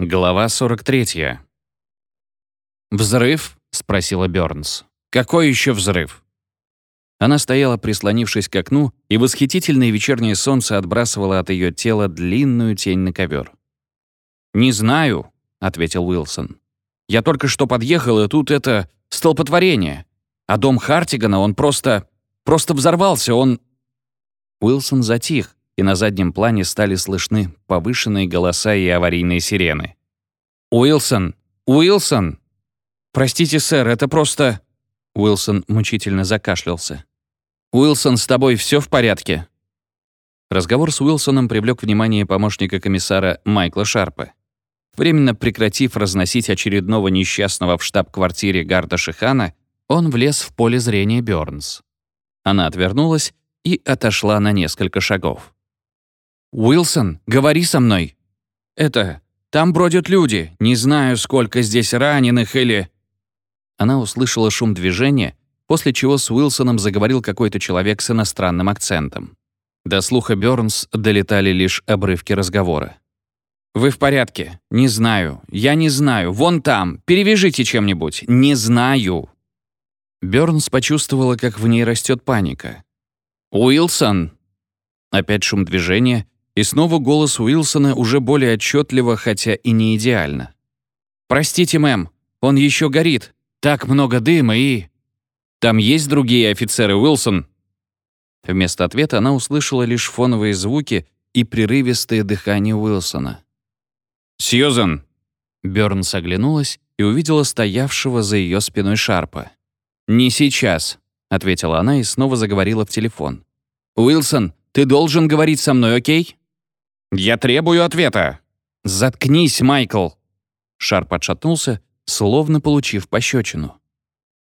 Глава 43. «Взрыв?» — спросила Бёрнс. «Какой еще взрыв?» Она стояла, прислонившись к окну, и восхитительное вечернее солнце отбрасывало от ее тела длинную тень на ковер. «Не знаю», — ответил Уилсон. «Я только что подъехал, и тут это столпотворение. А дом Хартигана, он просто... просто взорвался, он...» Уилсон затих, и на заднем плане стали слышны повышенные голоса и аварийные сирены. «Уилсон! Уилсон!» «Простите, сэр, это просто...» Уилсон мучительно закашлялся. «Уилсон, с тобой все в порядке?» Разговор с Уилсоном привлек внимание помощника комиссара Майкла Шарпа. Временно прекратив разносить очередного несчастного в штаб-квартире Гарда Шихана, он влез в поле зрения Бёрнс. Она отвернулась и отошла на несколько шагов. «Уилсон, говори со мной!» «Это... Там бродят люди. Не знаю, сколько здесь раненых или...» Она услышала шум движения, после чего с Уилсоном заговорил какой-то человек с иностранным акцентом. До слуха Бёрнс долетали лишь обрывки разговора. «Вы в порядке? Не знаю. Я не знаю. Вон там. Перевяжите чем-нибудь. Не знаю». Бёрнс почувствовала, как в ней растет паника. «Уилсон!» Опять шум движения, и снова голос Уилсона уже более отчетливо, хотя и не идеально. «Простите, мэм, он еще горит. Так много дыма и...» «Там есть другие офицеры, Уилсон?» Вместо ответа она услышала лишь фоновые звуки и прерывистое дыхание Уилсона. «Сьюзан!» Бёрнс оглянулась и увидела стоявшего за ее спиной Шарпа. «Не сейчас», — ответила она и снова заговорила в телефон. «Уилсон, ты должен говорить со мной, окей?» «Я требую ответа!» «Заткнись, Майкл!» Шарп отшатнулся, словно получив пощечину.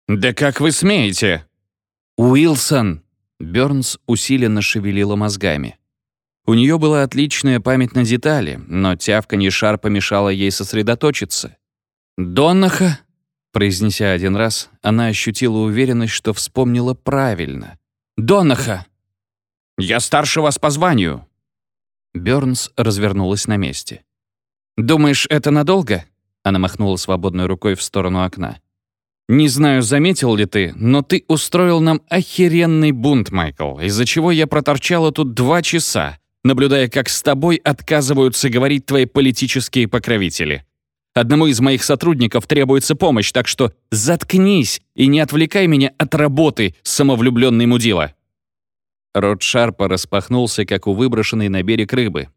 «Да как вы смеете?» «Уилсон!» Бёрнс усиленно шевелила мозгами. У нее была отличная память на детали, но тявканье Шарпа мешало ей сосредоточиться. «Доннаха!» Произнеся один раз, она ощутила уверенность, что вспомнила правильно. «Донаха!» «Я старше вас по званию!» Бёрнс развернулась на месте. «Думаешь, это надолго?» Она махнула свободной рукой в сторону окна. «Не знаю, заметил ли ты, но ты устроил нам охеренный бунт, Майкл, из-за чего я проторчала тут два часа, наблюдая, как с тобой отказываются говорить твои политические покровители. Одному из моих сотрудников требуется помощь, так что заткнись и не отвлекай меня от работы, самовлюбленный мудила». Рот Шарпа распахнулся, как у выброшенной на берег рыбы.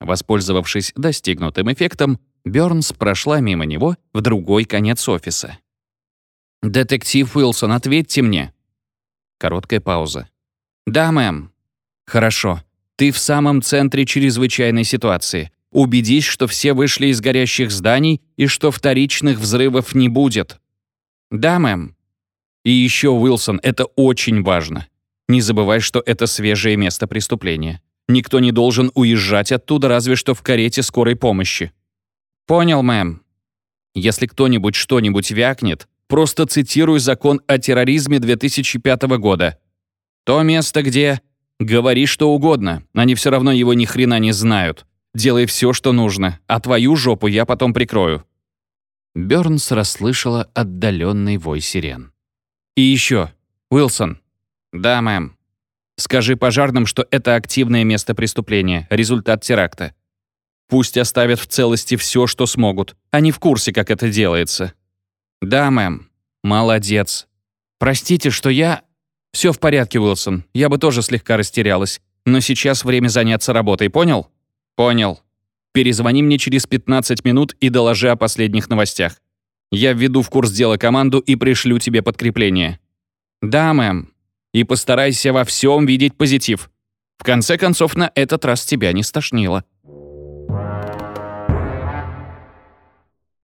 Воспользовавшись достигнутым эффектом, Бёрнс прошла мимо него в другой конец офиса. «Детектив Уилсон, ответьте мне!» Короткая пауза. «Да, мэм». «Хорошо. Ты в самом центре чрезвычайной ситуации. Убедись, что все вышли из горящих зданий и что вторичных взрывов не будет». «Да, мэм». «И еще, Уилсон, это очень важно. Не забывай, что это свежее место преступления. Никто не должен уезжать оттуда, разве что в карете скорой помощи». «Понял, мэм». «Если кто-нибудь что-нибудь вякнет, просто цитируй закон о терроризме 2005 года. То место, где... Говори что угодно, они все равно его ни хрена не знают. Делай все, что нужно, а твою жопу я потом прикрою». Бёрнс расслышала отдаленный вой сирен. «И еще, Уилсон, «Да, мэм». «Скажи пожарным, что это активное место преступления, результат теракта. Пусть оставят в целости все, что смогут. Они в курсе, как это делается». «Да, мэм». «Молодец. Простите, что я...» «Все в порядке, Уилсон. Я бы тоже слегка растерялась. Но сейчас время заняться работой, понял?» «Понял. Перезвони мне через 15 минут и доложи о последних новостях. Я введу в курс дела команду и пришлю тебе подкрепление». «Да, мэм», и постарайся во всем видеть позитив. В конце концов, на этот раз тебя не стошнило.